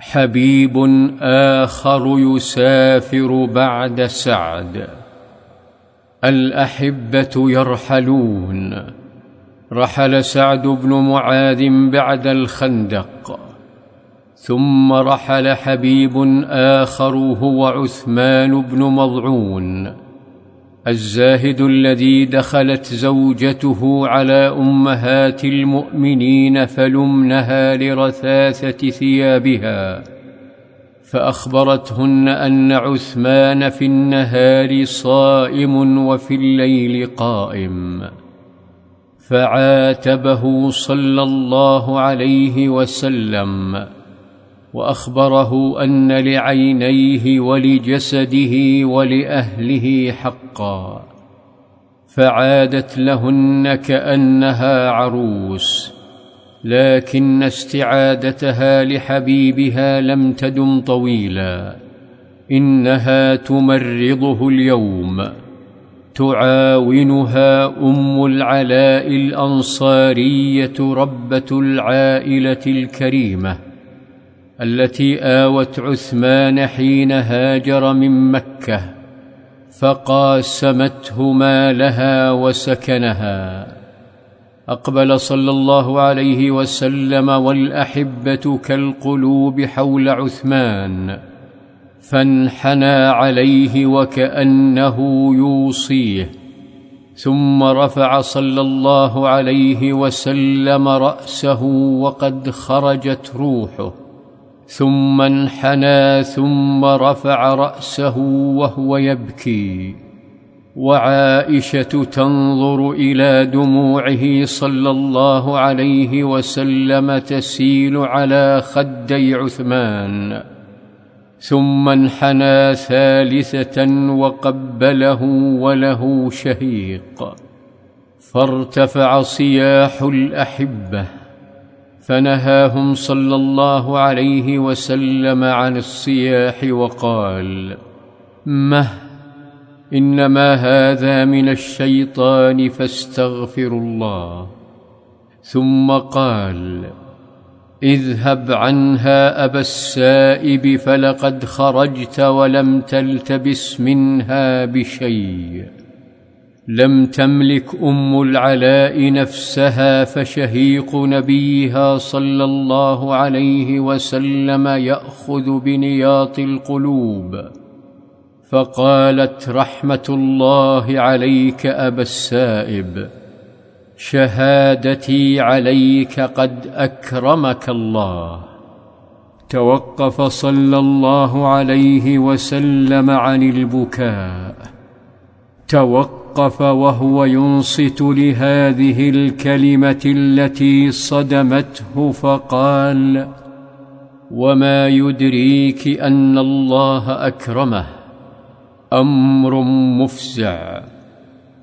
حبيب آخر يسافر بعد سعد. الأحبة يرحلون. رحل سعد بن معاذ بعد الخندق. ثم رحل حبيب آخر هو عثمان بن مضعون. الزاهد الذي دخلت زوجته على أمهات المؤمنين فلمنها لرثاثة ثيابها فأخبرتهن أن عثمان في النهار صائم وفي الليل قائم فعاتبه صلى الله عليه وسلم. وأخبره أن لعينيه ولجسده ولأهله حقا فعادت لهن كأنها عروس لكن استعادتها لحبيبها لم تدم طويلا إنها تمرضه اليوم تعاونها أم العلاء الأنصارية ربة العائلة الكريمة. التي آوت عثمان حين هاجر من مكة فقاسمته مالها وسكنها. أقبل صلى الله عليه وسلم والأحبة كالقلوب حول عثمان فانحنى عليه وكأنه يوصيه. ثم رفع صلى الله عليه وسلم رأسه وقد خرجت روحه. ثم انحنى ثم رفع رأسه وهو يبكي. وعائشة تنظر إلى دموعه صلى الله عليه وسلم تسيل على خدي عثمان. ثم انحنى ثالثة وقبله وله شهيق. فارتفع صياح الأحبة. فنهاهم صلى الله عليه وسلم عن الصياح وقال مه إنما هذا من الشيطان فاستغفروا الله. ثم قال اذهب عنها أبا السائب فلقد خرجت ولم تلتبس منها بشيء. لم تملك أم العلاء نفسها فشهيق نبيها صلى الله عليه وسلم يأخذ بنياط القلوب. فقالت رحمة الله عليك أبا السائب شهادتي عليك قد أكرمك الله. توقف صلى الله عليه وسلم عن البكاء. توقف وهو ينصت لهذه الكلمة التي صدمته فقال وما يدريك أن الله أكرمه؟ أمر مفزع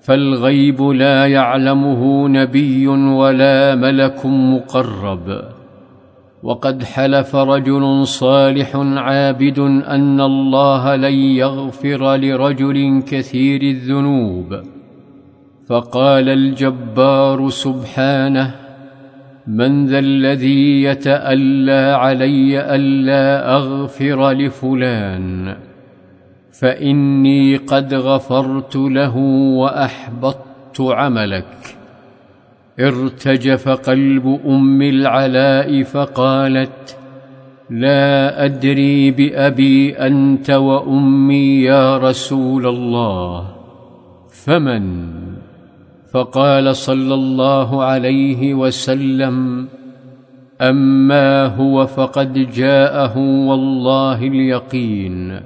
فالغيب لا يعلمه نبي ولا ملك مقرب. وقد حلف رجل صالح عابد أن الله لن يغفر لرجل كثير الذنوب. فقال الجبار سبحانه من ذا الذي يتألى علي ألا أغفر لفلان؟ فإني قد غفرت له وأحبطت عملك. ارتجف قلب أم العلاء فقالت لا أدري بأبي أنت وأمي يا رسول الله فمن؟ فقال صلى الله عليه وسلم أما هو فقد جاءه والله اليقين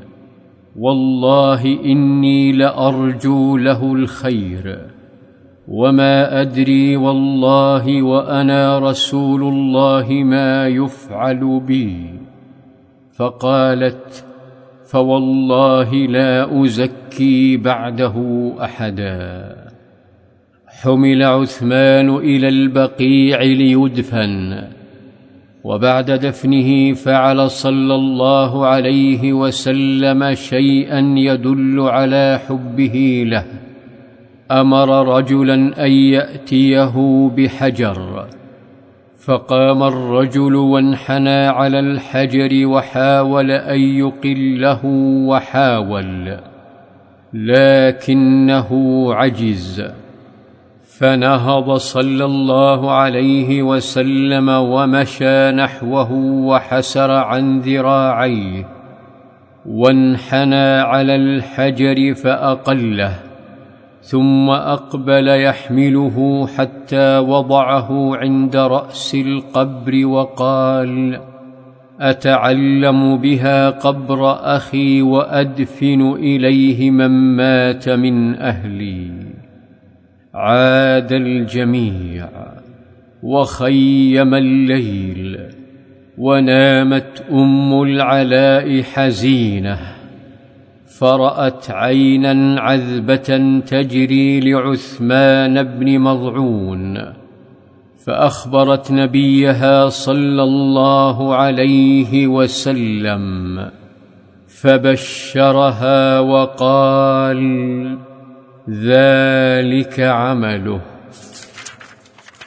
والله إني لأرجو له الخير. وما ادري والله وأنا رسول الله ما يفعل بي. فقالت فوالله لا ازكي بعده احدا. حمل عثمان إلى البقيع ليدفن. وبعد دفنه فعل صلى الله عليه وسلم شيئا يدل على حبه له. أمر رجلا أن يأتيه بحجر فقام الرجل وانحنى على الحجر وحاول أن يقله وحاول لكنه عجز فنهض صلى الله عليه وسلم ومشى نحوه وحسر عن ذراعيه وانحنى على الحجر فأقله. ثم أقبل يحمله حتى وضعه عند رأس القبر وقال أتعلم بها قبر أخي وأدفن إليه من مات من أهلي. عاد الجميع وخيم الليل ونامت أم العلاء حزينة. فرأت عينا عذبة تجري لعثمان بن مضعون فأخبرت نبيها صلى الله عليه وسلم فبشرها وقال ذلك عمله.